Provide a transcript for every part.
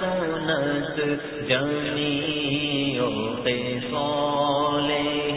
سنت جمی او سولے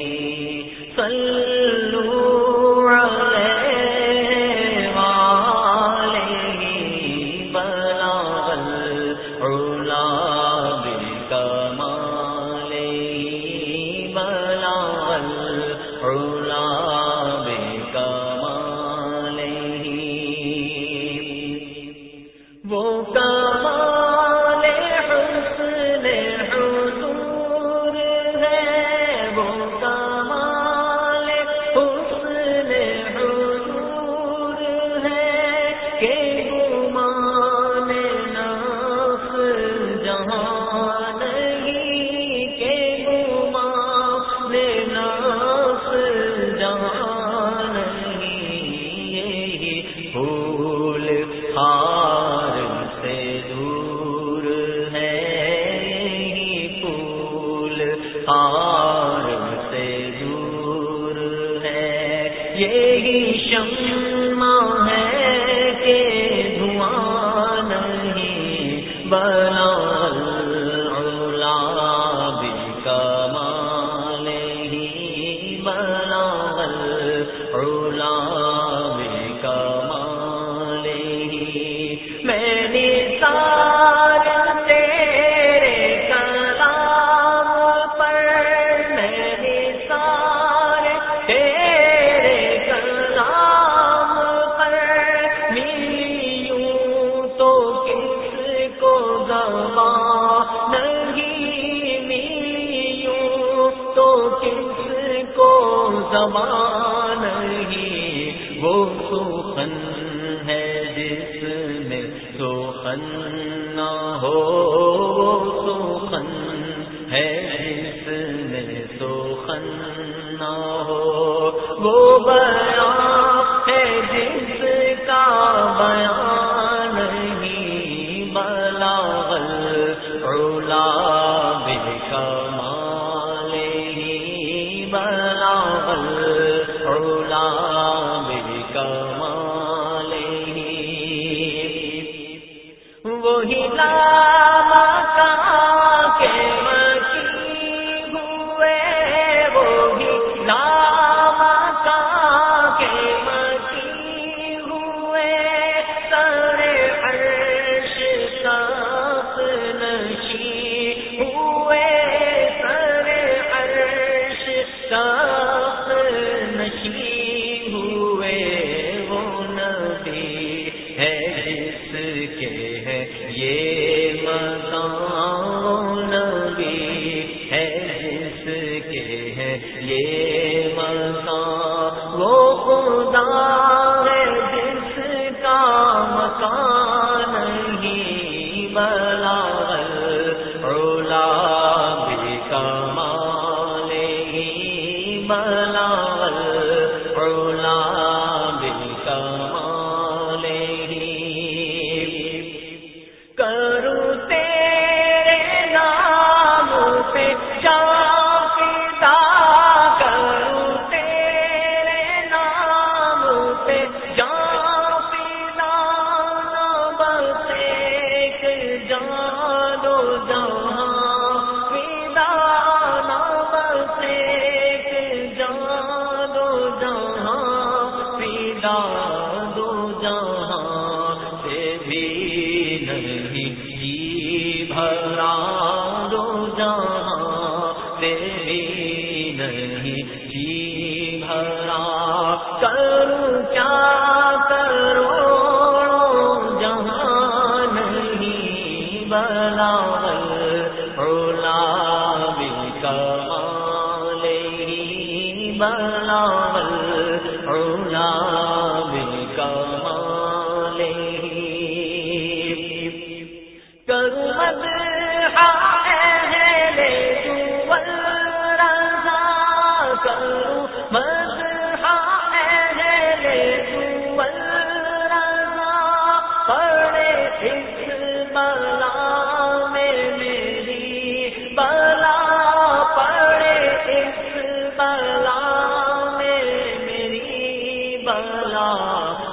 اور سے دور ہے یہی شم زمان ہی وہ سوخن ہے جس میں سوخن نہ ہو وہ وہی لا مکان ہے جس کے ہے یہ مکان، وہ خدا ہے جس کا مکان ہی بس مٹا دو جہاں سے بھی نہیں جی بھرا دو جہاں سے بھی نہیں جی بھرا کروں کیا کرو جہاں نہیں بلا رولا بھی کمال ہی بنا بلا میں بلا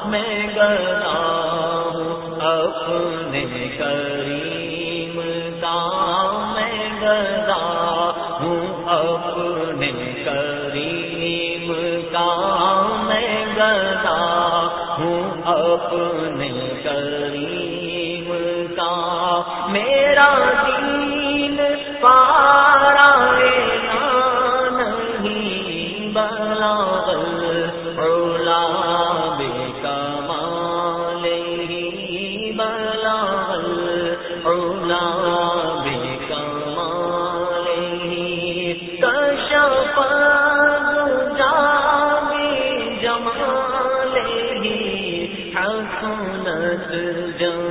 میں کریم میں ہوں اپنے کریم میں ہوں اپنے کریم میرا دین پارا نہیں بلا اولا بے کمال ہی بلا اولا بے کمال ہی۔ کشپ جامے جمال ہی، حسنت جمی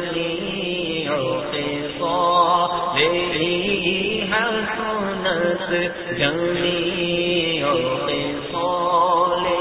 فرق جنگی اور سولے